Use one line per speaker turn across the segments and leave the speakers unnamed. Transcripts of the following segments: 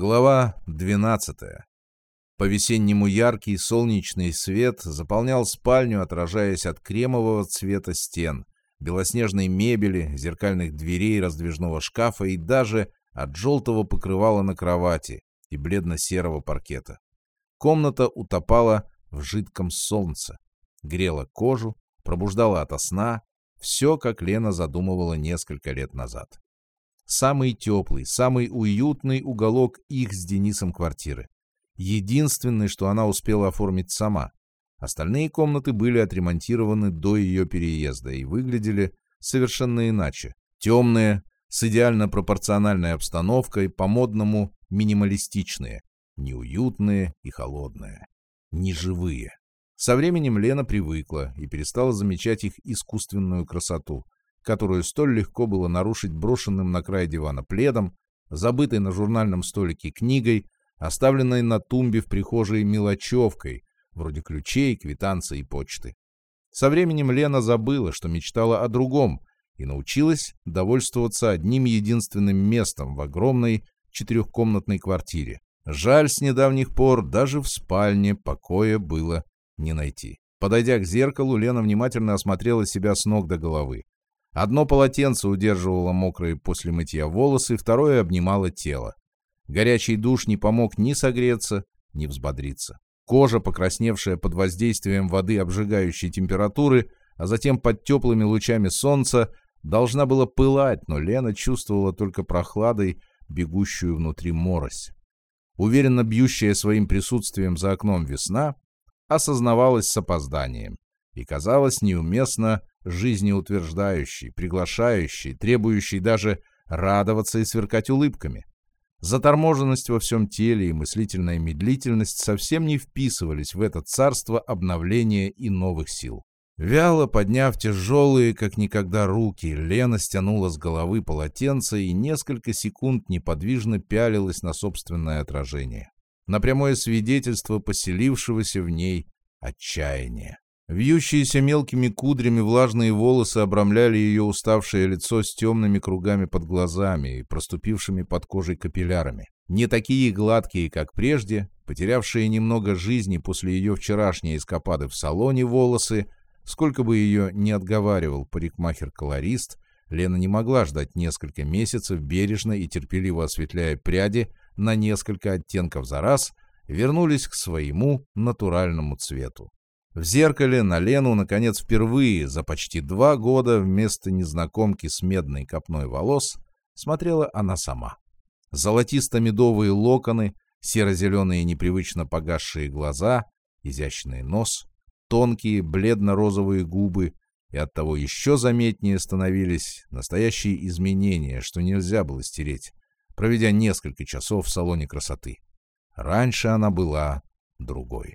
Глава 12. По-весеннему яркий солнечный свет заполнял спальню, отражаясь от кремового цвета стен, белоснежной мебели, зеркальных дверей раздвижного шкафа и даже от желтого покрывала на кровати и бледно-серого паркета. Комната утопала в жидком солнце, грела кожу, пробуждала ото сна, все, как Лена задумывала несколько лет назад самый теплый, самый уютный уголок их с Денисом квартиры. Единственный, что она успела оформить сама. Остальные комнаты были отремонтированы до ее переезда и выглядели совершенно иначе. Темные, с идеально пропорциональной обстановкой, по-модному минималистичные, неуютные и холодные, неживые. Со временем Лена привыкла и перестала замечать их искусственную красоту – которую столь легко было нарушить брошенным на край дивана пледом, забытой на журнальном столике книгой, оставленной на тумбе в прихожей мелочевкой, вроде ключей, квитанций и почты. Со временем Лена забыла, что мечтала о другом, и научилась довольствоваться одним единственным местом в огромной четырехкомнатной квартире. Жаль, с недавних пор даже в спальне покоя было не найти. Подойдя к зеркалу, Лена внимательно осмотрела себя с ног до головы. Одно полотенце удерживало мокрые после мытья волосы, второе обнимало тело. Горячий душ не помог ни согреться, ни взбодриться. Кожа, покрасневшая под воздействием воды обжигающей температуры, а затем под теплыми лучами солнца, должна была пылать, но Лена чувствовала только прохладой, бегущую внутри морось. Уверенно бьющая своим присутствием за окном весна осознавалась с опозданием и казалась неуместно жизнеутверждающий, приглашающий, требующий даже радоваться и сверкать улыбками. Заторможенность во всем теле и мыслительная медлительность совсем не вписывались в это царство обновления и новых сил. Вяло подняв тяжелые, как никогда, руки, Лена стянула с головы полотенце и несколько секунд неподвижно пялилась на собственное отражение. На прямое свидетельство поселившегося в ней отчаяния. Вьющиеся мелкими кудрями влажные волосы обрамляли ее уставшее лицо с темными кругами под глазами и проступившими под кожей капиллярами. Не такие гладкие, как прежде, потерявшие немного жизни после ее вчерашней эскапады в салоне волосы, сколько бы ее ни отговаривал парикмахер-колорист, Лена не могла ждать несколько месяцев, бережно и терпеливо осветляя пряди на несколько оттенков за раз, вернулись к своему натуральному цвету. В зеркале на Лену, наконец, впервые за почти два года вместо незнакомки с медной копной волос смотрела она сама. Золотисто-медовые локоны, серо-зеленые непривычно погасшие глаза, изящный нос, тонкие бледно-розовые губы, и оттого еще заметнее становились настоящие изменения, что нельзя было стереть, проведя несколько часов в салоне красоты. Раньше она была другой.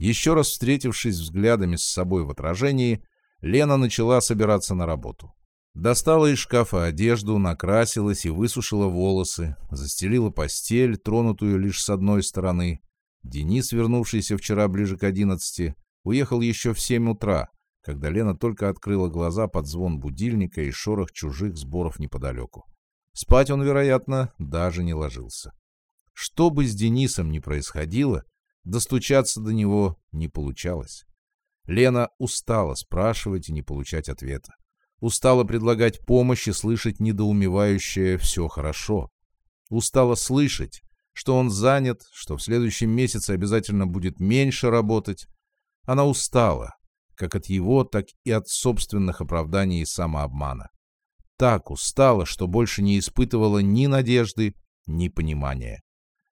Еще раз встретившись взглядами с собой в отражении, Лена начала собираться на работу. Достала из шкафа одежду, накрасилась и высушила волосы, застелила постель, тронутую лишь с одной стороны. Денис, вернувшийся вчера ближе к одиннадцати, уехал еще в семь утра, когда Лена только открыла глаза под звон будильника и шорох чужих сборов неподалеку. Спать он, вероятно, даже не ложился. Что бы с Денисом ни происходило, Достучаться до него не получалось. Лена устала спрашивать и не получать ответа. Устала предлагать помощь и слышать недоумевающее «все хорошо». Устала слышать, что он занят, что в следующем месяце обязательно будет меньше работать. Она устала, как от его, так и от собственных оправданий и самообмана. Так устала, что больше не испытывала ни надежды, ни понимания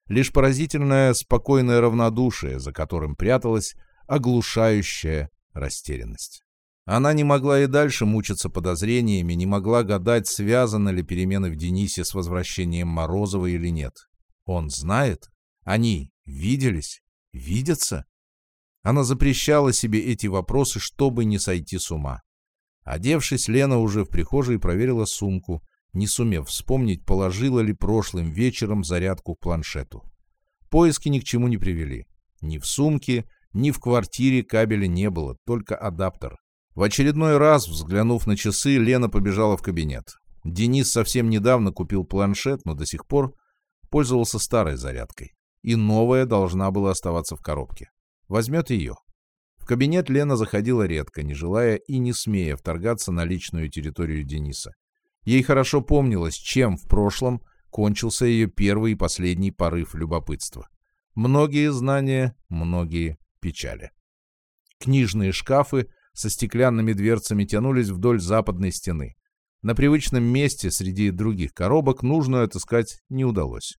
лишь поразительное спокойное равнодушие, за которым пряталась оглушающая растерянность. Она не могла и дальше мучиться подозрениями, не могла гадать, связаны ли перемены в Денисе с возвращением Морозова или нет. Он знает? Они виделись? Видятся? Она запрещала себе эти вопросы, чтобы не сойти с ума. Одевшись, Лена уже в прихожей проверила сумку, не сумев вспомнить, положила ли прошлым вечером зарядку к планшету. Поиски ни к чему не привели. Ни в сумке, ни в квартире кабеля не было, только адаптер. В очередной раз, взглянув на часы, Лена побежала в кабинет. Денис совсем недавно купил планшет, но до сих пор пользовался старой зарядкой, и новая должна была оставаться в коробке. Возьмет ее. В кабинет Лена заходила редко, не желая и не смея вторгаться на личную территорию Дениса. Ей хорошо помнилось, чем в прошлом кончился ее первый и последний порыв любопытства. Многие знания, многие печали. Книжные шкафы со стеклянными дверцами тянулись вдоль западной стены. На привычном месте среди других коробок нужную отыскать не удалось.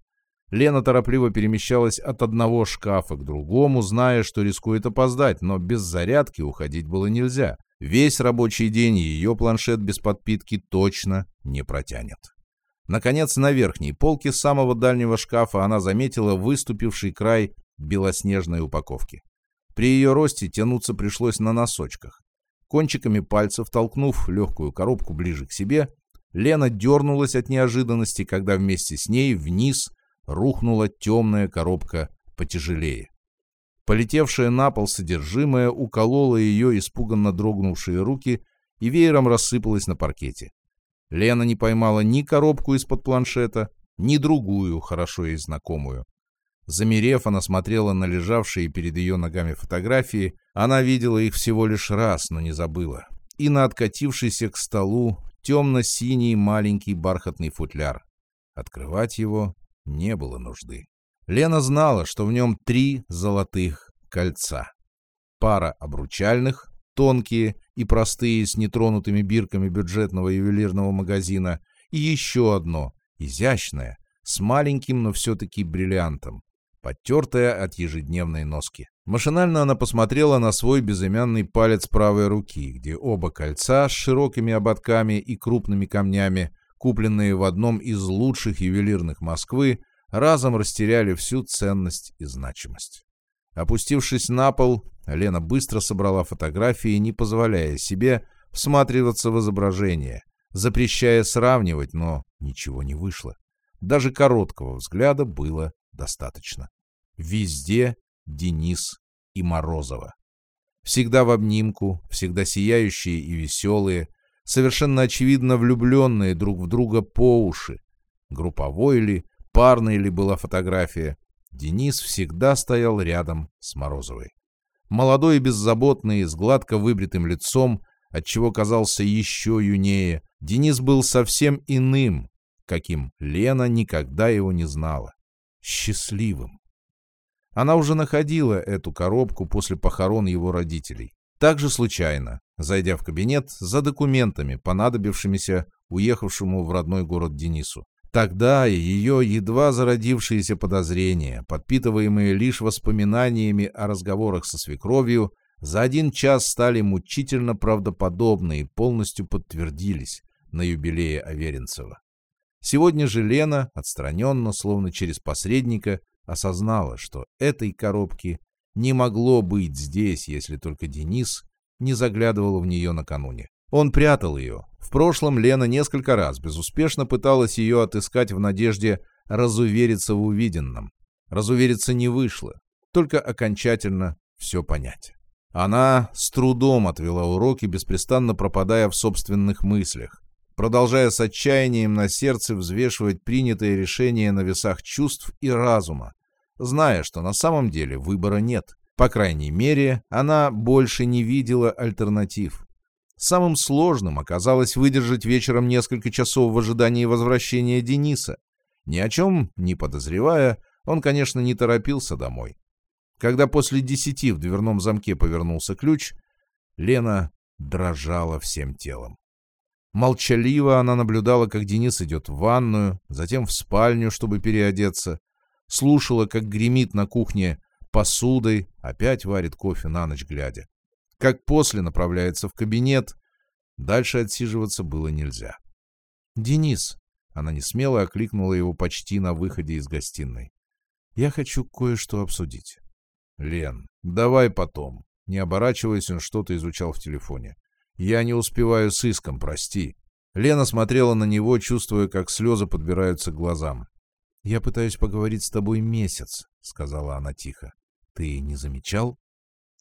Лена торопливо перемещалась от одного шкафа к другому, зная, что рискует опоздать, но без зарядки уходить было нельзя. Весь рабочий день ее планшет без подпитки точно не протянет. Наконец, на верхней полке самого дальнего шкафа она заметила выступивший край белоснежной упаковки. При ее росте тянуться пришлось на носочках. Кончиками пальцев, толкнув легкую коробку ближе к себе, Лена дернулась от неожиданности, когда вместе с ней вниз рухнула темная коробка потяжелее. Полетевшая на пол содержимое укололо ее испуганно дрогнувшие руки и веером рассыпалась на паркете. Лена не поймала ни коробку из-под планшета, ни другую, хорошо ей знакомую. Замерев, она смотрела на лежавшие перед ее ногами фотографии. Она видела их всего лишь раз, но не забыла. И на откатившийся к столу темно-синий маленький бархатный футляр. Открывать его не было нужды. Лена знала, что в нем три золотых кольца. Пара обручальных, тонкие и простые с нетронутыми бирками бюджетного ювелирного магазина, и еще одно, изящное, с маленьким, но все-таки бриллиантом подтертая от ежедневной носки. Машинально она посмотрела на свой безымянный палец правой руки, где оба кольца с широкими ободками и крупными камнями, купленные в одном из лучших ювелирных Москвы, разом растеряли всю ценность и значимость. Опустившись на пол, Лена быстро собрала фотографии, не позволяя себе всматриваться в изображение, запрещая сравнивать, но ничего не вышло. Даже короткого взгляда было достаточно. Везде Денис и Морозова. Всегда в обнимку, всегда сияющие и веселые, совершенно очевидно влюбленные друг в друга по уши. Групповой ли, парной ли была фотография, Денис всегда стоял рядом с Морозовой. Молодой и беззаботный, с гладко выбритым лицом, отчего казался еще юнее, Денис был совсем иным, каким Лена никогда его не знала счастливым. Она уже находила эту коробку после похорон его родителей. Также случайно, зайдя в кабинет за документами, понадобившимися уехавшему в родной город Денису. Тогда ее едва зародившиеся подозрения, подпитываемые лишь воспоминаниями о разговорах со свекровью, за один час стали мучительно правдоподобны и полностью подтвердились на юбилее Аверинцева. Сегодня же Лена, отстраненно, словно через посредника, осознала, что этой коробки не могло быть здесь, если только Денис не заглядывал в нее накануне. Он прятал ее. В прошлом Лена несколько раз безуспешно пыталась ее отыскать в надежде разувериться в увиденном. Разувериться не вышло, только окончательно все понять. Она с трудом отвела уроки, беспрестанно пропадая в собственных мыслях продолжая с отчаянием на сердце взвешивать принятые решения на весах чувств и разума, зная, что на самом деле выбора нет. По крайней мере, она больше не видела альтернатив. Самым сложным оказалось выдержать вечером несколько часов в ожидании возвращения Дениса. Ни о чем не подозревая, он, конечно, не торопился домой. Когда после десяти в дверном замке повернулся ключ, Лена дрожала всем телом. Молчаливо она наблюдала, как Денис идет в ванную, затем в спальню, чтобы переодеться. Слушала, как гремит на кухне посудой, опять варит кофе на ночь глядя. Как после направляется в кабинет. Дальше отсиживаться было нельзя. «Денис!» — она не смело окликнула его почти на выходе из гостиной. «Я хочу кое-что обсудить». «Лен, давай потом». Не оборачиваясь, он что-то изучал в телефоне. «Я не успеваю с иском, прости». Лена смотрела на него, чувствуя, как слезы подбираются к глазам. «Я пытаюсь поговорить с тобой месяц», — сказала она тихо. «Ты не замечал?»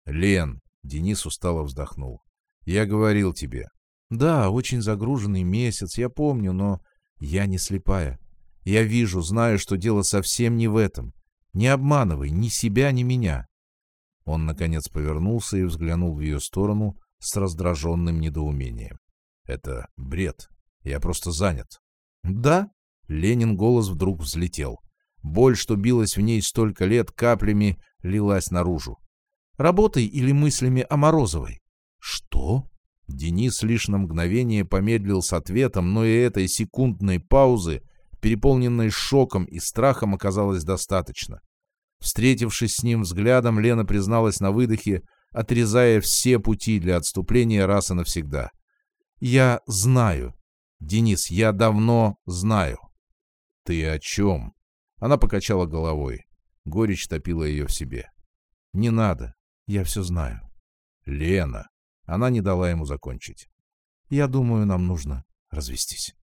«Лен», — Денис устало вздохнул. «Я говорил тебе». «Да, очень загруженный месяц, я помню, но я не слепая. Я вижу, знаю, что дело совсем не в этом. Не обманывай ни себя, ни меня. Он, наконец, повернулся и взглянул в ее сторону с раздраженным недоумением. Это бред. Я просто занят. Да? Ленин голос вдруг взлетел. Боль, что билась в ней столько лет, каплями лилась наружу. Работой или мыслями о Морозовой? Что? Денис лишь на мгновение помедлил с ответом, но и этой секундной паузы, переполненной шоком и страхом, оказалось достаточно. Встретившись с ним взглядом, Лена призналась на выдохе, отрезая все пути для отступления раз и навсегда. «Я знаю. Денис, я давно знаю». «Ты о чем?» Она покачала головой. Горечь топила ее в себе. «Не надо. Я все знаю». «Лена!» Она не дала ему закончить. «Я думаю, нам нужно развестись».